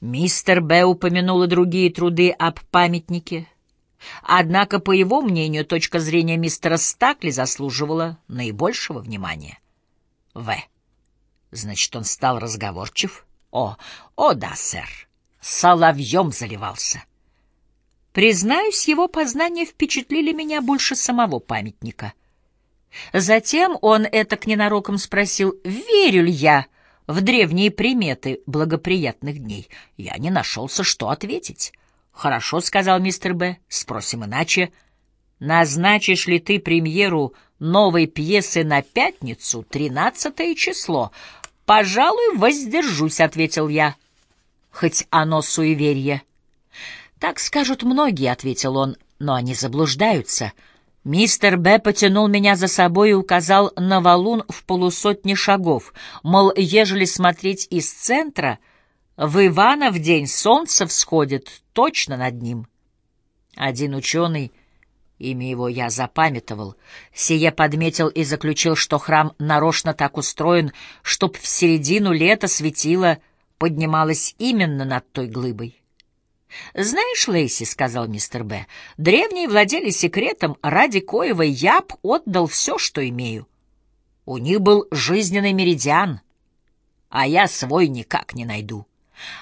Мистер Б. упомянул и другие труды об памятнике. Однако, по его мнению, точка зрения мистера Стакли заслуживала наибольшего внимания. В. Значит, он стал разговорчив? О, о да, сэр. Соловьем заливался. Признаюсь, его познания впечатлили меня больше самого памятника. Затем он этак ненароком спросил, верю ли я в древние приметы благоприятных дней. Я не нашелся, что ответить. «Хорошо», — сказал мистер Б. — «спросим иначе. Назначишь ли ты премьеру новой пьесы на пятницу, тринадцатое число?» «Пожалуй, воздержусь», — ответил я. «Хоть оно суеверье». «Так скажут многие», — ответил он, — «но они заблуждаются». Мистер Б. потянул меня за собой и указал на валун в полусотни шагов, мол, ежели смотреть из центра, в Ивана в день солнце всходит точно над ним. Один ученый, имя его я запамятовал, сие подметил и заключил, что храм нарочно так устроен, чтоб в середину лета светило поднималось именно над той глыбой. «Знаешь, Лейси, — сказал мистер Б., — древние владели секретом, ради коего я б отдал все, что имею. У них был жизненный меридиан, а я свой никак не найду.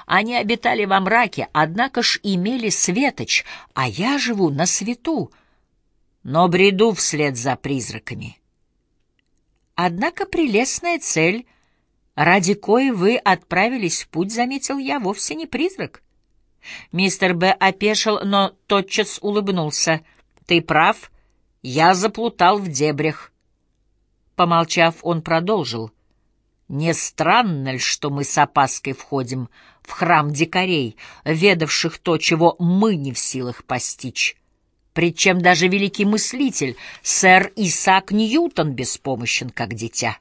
Они обитали во мраке, однако ж имели светоч, а я живу на свету, но бреду вслед за призраками. Однако прелестная цель, ради коей вы отправились в путь, заметил я, вовсе не призрак». Мистер Б. опешил, но тотчас улыбнулся. «Ты прав, я заплутал в дебрях». Помолчав, он продолжил. «Не странно ли, что мы с опаской входим в храм дикарей, ведавших то, чего мы не в силах постичь?» Причем даже великий мыслитель, сэр Исаак Ньютон, беспомощен, как дитя.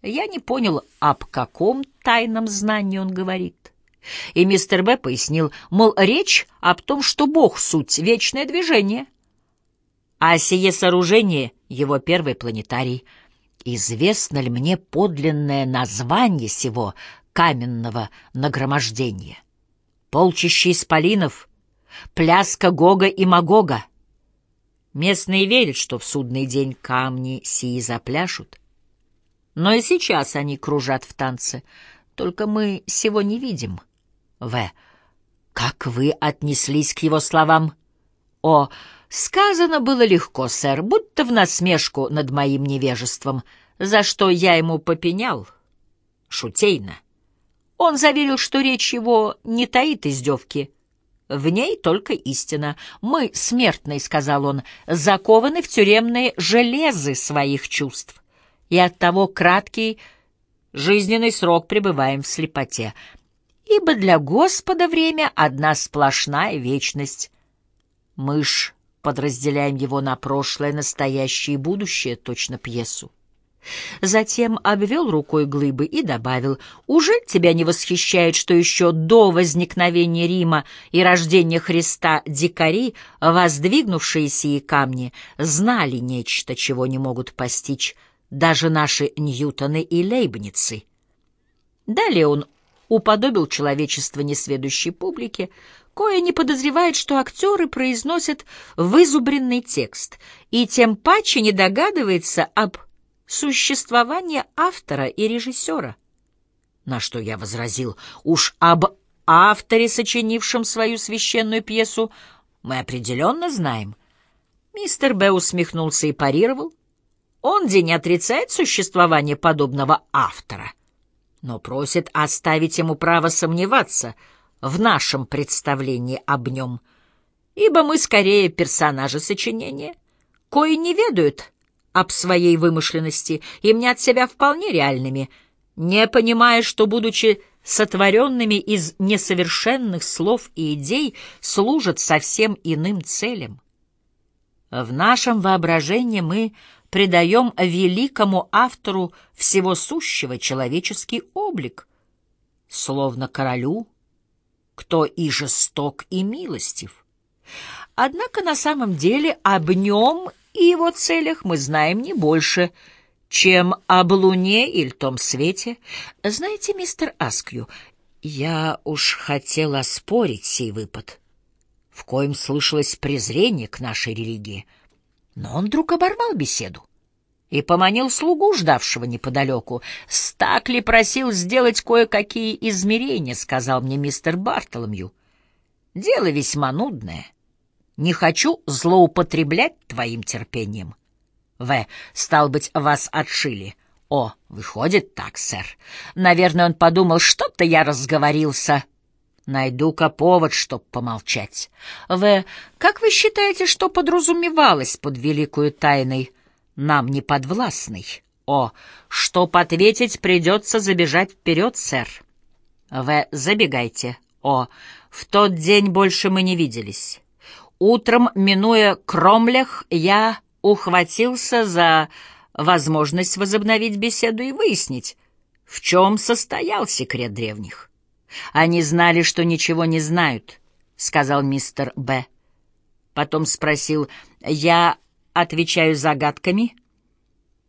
Я не понял, об каком тайном знании он говорит. И мистер Б. пояснил, мол, речь об том, что Бог — суть, вечное движение. А сие сооружение — его первый планетарий. Известно ли мне подлинное название сего каменного нагромождения? Полчища исполинов, пляска Гога и Магога. Местные верят, что в судный день камни сии запляшут. Но и сейчас они кружат в танце, только мы сего не видим — в. Как вы отнеслись к его словам? О. Сказано было легко, сэр, будто в насмешку над моим невежеством, за что я ему попенял. Шутейно. Он заверил, что речь его не таит издевки. В ней только истина. Мы, смертные, — сказал он, — закованы в тюремные железы своих чувств, и оттого краткий жизненный срок пребываем в слепоте ибо для Господа время — одна сплошная вечность. Мы ж подразделяем его на прошлое, настоящее и будущее, точно пьесу. Затем обвел рукой глыбы и добавил, «Уже тебя не восхищает, что еще до возникновения Рима и рождения Христа дикари, воздвигнувшие сии камни, знали нечто, чего не могут постичь даже наши Ньютоны и Лейбницы?» Далее он уподобил человечество несведущей публике, кое не подозревает, что актеры произносят вызубренный текст, и тем паче не догадывается об существовании автора и режиссера. На что я возразил, уж об авторе, сочинившем свою священную пьесу, мы определенно знаем. Мистер Б. усмехнулся и парировал. Он день отрицает существование подобного автора — но просит оставить ему право сомневаться в нашем представлении об нем, ибо мы скорее персонажи сочинения, кои не ведают об своей вымышленности и мнят себя вполне реальными, не понимая, что, будучи сотворенными из несовершенных слов и идей, служат совсем иным целям. В нашем воображении мы придаем великому автору всего сущего человеческий облик, словно королю, кто и жесток, и милостив. Однако на самом деле об нем и его целях мы знаем не больше, чем об луне или том свете. Знаете, мистер Аскью, Я уж хотел оспорить сей выпад, в коем слышалось презрение к нашей религии, но он вдруг оборвал беседу и поманил слугу, ждавшего неподалеку. «Стакли просил сделать кое-какие измерения», — сказал мне мистер Бартоломью. «Дело весьма нудное. Не хочу злоупотреблять твоим терпением». «В. Стал быть, вас отшили». «О, выходит так, сэр. Наверное, он подумал, что-то я разговорился». Найду-ка повод, чтоб помолчать. В. Как вы считаете, что подразумевалось под великую тайной, нам не подвластной? О. Чтоб ответить, придется забежать вперед, сэр. В. Забегайте. О. В тот день больше мы не виделись. Утром, минуя Кромлях, я ухватился за возможность возобновить беседу и выяснить, в чем состоял секрет древних. Они знали, что ничего не знают, — сказал мистер Б. Потом спросил, я отвечаю загадками?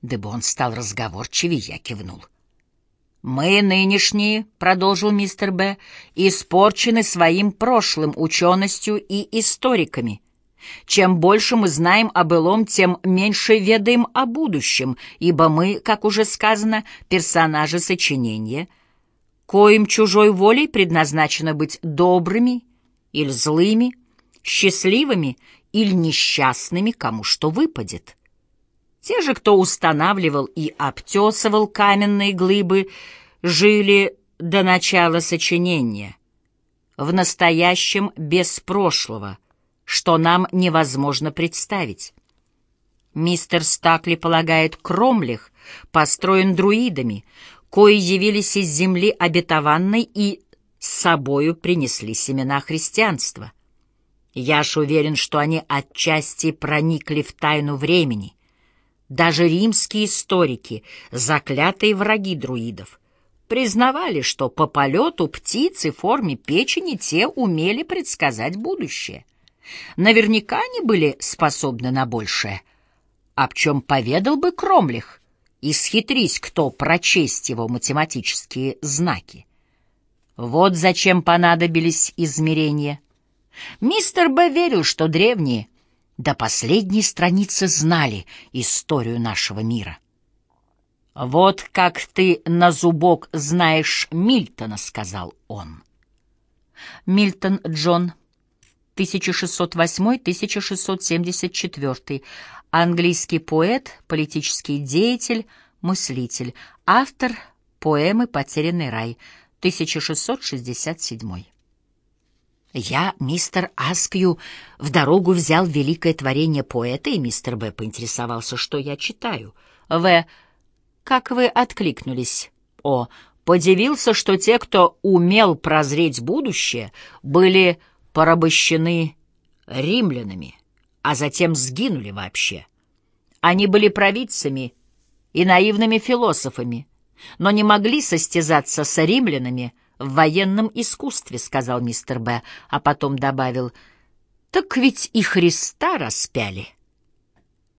Дабы он стал разговорчивее, я кивнул. «Мы нынешние, — продолжил мистер Б., — испорчены своим прошлым, ученостью и историками. Чем больше мы знаем о былом, тем меньше ведаем о будущем, ибо мы, как уже сказано, персонажи сочинения, коим чужой волей предназначено быть добрыми или злыми, счастливыми или несчастными, кому что выпадет. Те же, кто устанавливал и обтесывал каменные глыбы, жили до начала сочинения, в настоящем без прошлого — что нам невозможно представить. Мистер Стакли полагает, Кромлих построен друидами, кои явились из земли обетованной и с собою принесли семена христианства. Я ж уверен, что они отчасти проникли в тайну времени. Даже римские историки, заклятые враги друидов, признавали, что по полету птиц и форме печени те умели предсказать будущее. Наверняка они были способны на большее. Об чем поведал бы Кромлих, и схитрись кто прочесть его математические знаки. Вот зачем понадобились измерения. Мистер Б. верил, что древние до последней страницы знали историю нашего мира. «Вот как ты на зубок знаешь Мильтона», — сказал он. Мильтон Джон 1608-1674, английский поэт, политический деятель, мыслитель, автор поэмы «Потерянный рай», 1667. Я, мистер Аскью, в дорогу взял великое творение поэта, и мистер Б. поинтересовался, что я читаю. В. Как вы откликнулись? О. Подивился, что те, кто умел прозреть будущее, были порабощены римлянами, а затем сгинули вообще. Они были провидцами и наивными философами, но не могли состязаться с римлянами в военном искусстве, сказал мистер Б, а потом добавил, так ведь и Христа распяли.